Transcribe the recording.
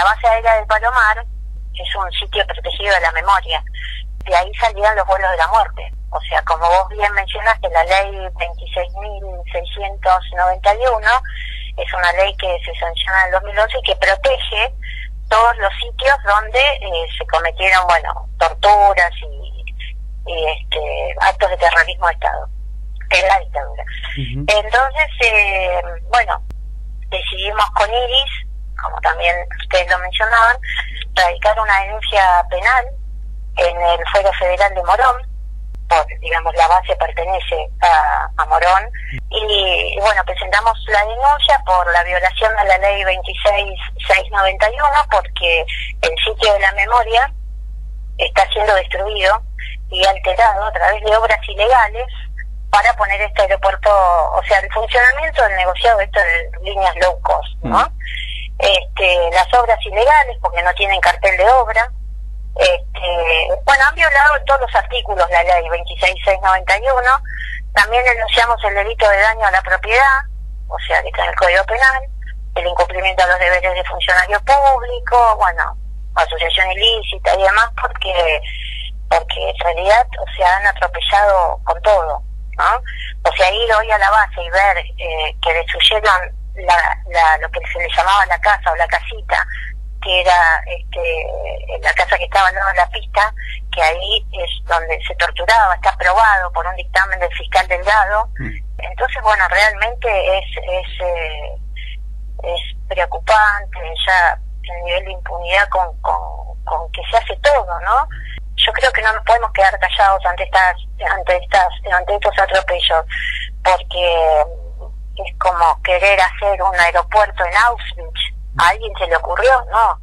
la base aérea del Palomar es un sitio protegido de la memoria. De ahí salían los vuelos de la muerte. O sea, como vos bien mencionaste, la ley 26.691 es una ley que se sanciona en el 2011 y que protege todos los sitios donde eh, se cometieron, bueno, torturas y, este, actos de terrorismo de Estado, en la dictadura. Entonces, eh, bueno, decidimos con Iris, como también ustedes lo mencionaban, radicar una denuncia penal en el Fuero Federal de Morón, por, digamos, la base pertenece a, a Morón, y, bueno, presentamos la denuncia por la violación de la ley 26691, porque el sitio de la memoria está siendo destruido y alterado a través de obras ilegales para poner este aeropuerto, o sea, el funcionamiento del negociado de líneas low cost, ¿no? Este, las obras ilegales porque no tienen cartel de obra, este, bueno, han violado todos los artículos la ley 26691, también denunciamos el delito de daño a la propiedad, o sea, que está en el Código Penal, el incumplimiento de los deberes de funcionario público, bueno, asociación ilícita y demás, porque porque en realidad, o sea, han atropellado con todo, ¿no? O sea, ir hoy a la base y ver eh, que destruyeron la, la, lo que se le llamaba la casa o la casita, que era este, la casa que estaba al lado de la pista, que ahí es donde se torturaba, está aprobado por un dictamen del fiscal Delgado. Mm. Entonces, bueno, realmente es, es, eh, es preocupante ya el nivel de impunidad con, con, con que se hace todo, ¿no? Yo creo que no nos podemos quedar callados ante estas, ante estas, ante estos atropellos, porque es como querer hacer un aeropuerto en Auschwitz. ¿A alguien se le ocurrió? No.